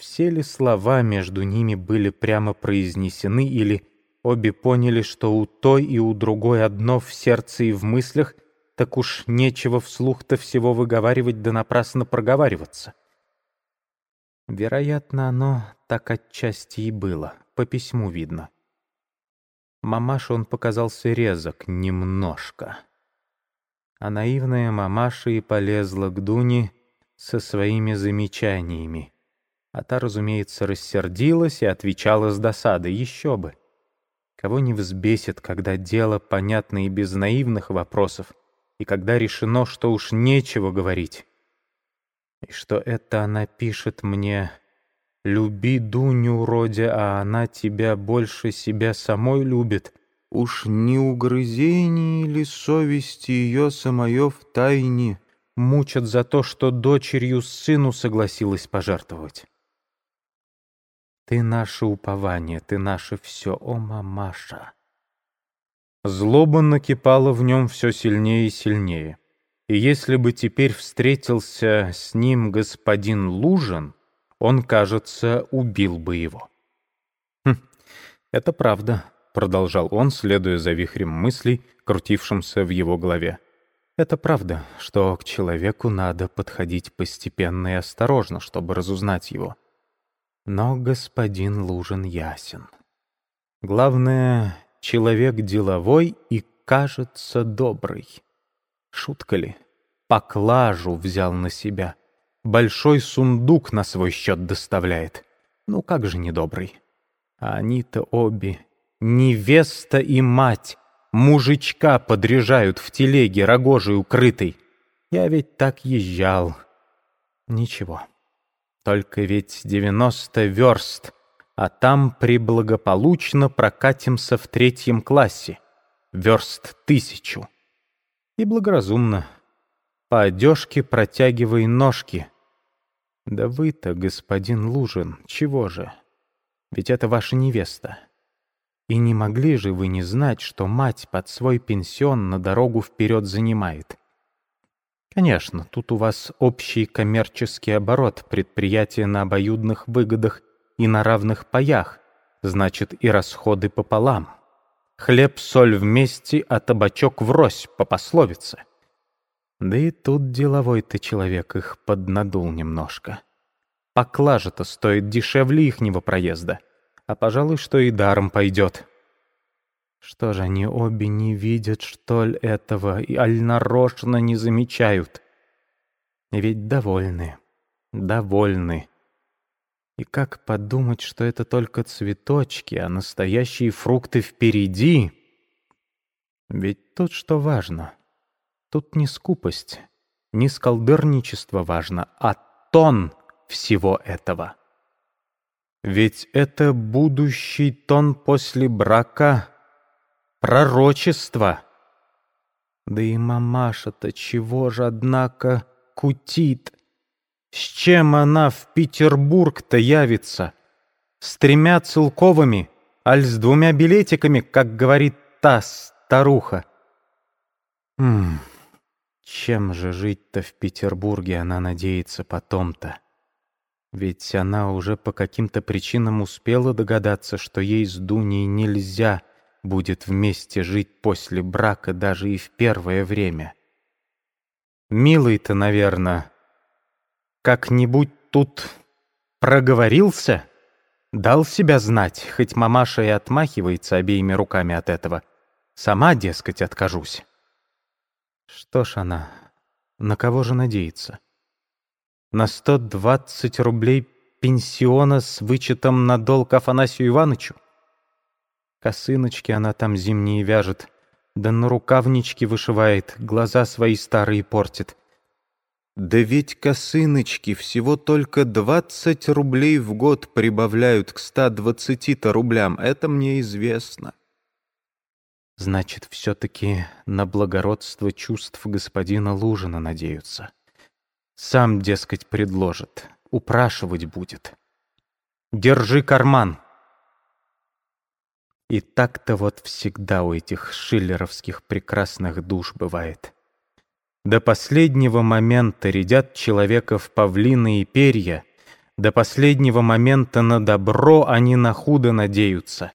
Все ли слова между ними были прямо произнесены, или обе поняли, что у той и у другой одно в сердце и в мыслях, так уж нечего вслух-то всего выговаривать да напрасно проговариваться? Вероятно, оно так отчасти и было, по письму видно. Мамаша он показался резок немножко. А наивная мамаша и полезла к Дуне со своими замечаниями. А та, разумеется, рассердилась и отвечала с досадой, еще бы. Кого не взбесит, когда дело понятно и без наивных вопросов, и когда решено, что уж нечего говорить. И что это она пишет мне «Люби Дуню, Родя, а она тебя больше себя самой любит». Уж не угрызение ли совести ее самое в тайне мучат за то, что дочерью сыну согласилась пожертвовать? Ты наше упование, ты наше все, о, мамаша. Злоба накипала в нем все сильнее и сильнее. И если бы теперь встретился с ним господин Лужин, он, кажется, убил бы его. «Хм, это правда», — продолжал он, следуя за вихрем мыслей, крутившимся в его голове. «Это правда, что к человеку надо подходить постепенно и осторожно, чтобы разузнать его. Но господин Лужин ясен. Главное, человек деловой и, кажется, добрый. Шутка ли? Поклажу взял на себя. Большой сундук на свой счет доставляет. Ну как же недобрый? А они-то обе, невеста и мать, мужичка подряжают в телеге рогожей укрытой. Я ведь так езжал. Ничего. Только ведь девяносто верст, а там приблагополучно прокатимся в третьем классе. Верст тысячу. И благоразумно. По одежке протягивай ножки. Да вы-то, господин Лужин, чего же? Ведь это ваша невеста. И не могли же вы не знать, что мать под свой пенсион на дорогу вперед занимает? Конечно, тут у вас общий коммерческий оборот, предприятие на обоюдных выгодах и на равных паях, значит и расходы пополам. Хлеб, соль вместе, а табачок врозь, по пословице. Да и тут деловой ты человек их поднадул немножко. Поклажа-то стоит дешевле ихнего проезда, а, пожалуй, что и даром пойдет. Что же они обе не видят, что ли, этого, и аль нарочно не замечают? Ведь довольны, довольны. И как подумать, что это только цветочки, а настоящие фрукты впереди? Ведь тут что важно? Тут не скупость, не скалдырничество важно, а тон всего этого. Ведь это будущий тон после брака, пророчество. Да и мамаша-то чего же, однако, кутит? С чем она в Петербург-то явится? С тремя целковыми, аль с двумя билетиками, как говорит та старуха? Хм, чем же жить-то в Петербурге она надеется потом-то? Ведь она уже по каким-то причинам успела догадаться, что ей с Дуней нельзя будет вместе жить после брака даже и в первое время. Милый-то, наверное, как-нибудь тут проговорился, дал себя знать, хоть мамаша и отмахивается обеими руками от этого. Сама, дескать, откажусь. Что ж она, на кого же надеется? На сто двадцать рублей пенсиона с вычетом на долг Афанасию Ивановичу? Косыночки она там зимние вяжет, да на рукавнички вышивает, глаза свои старые портит. Да ведь косыночки всего только двадцать рублей в год прибавляют к ста двадцати-то рублям, это мне известно. Значит, все-таки на благородство чувств господина Лужина надеются. Сам, дескать, предложит, упрашивать будет. «Держи карман!» И так-то вот всегда у этих шиллеровских прекрасных душ бывает. До последнего момента рядят человека в павлины и перья, До последнего момента на добро они на худо надеются.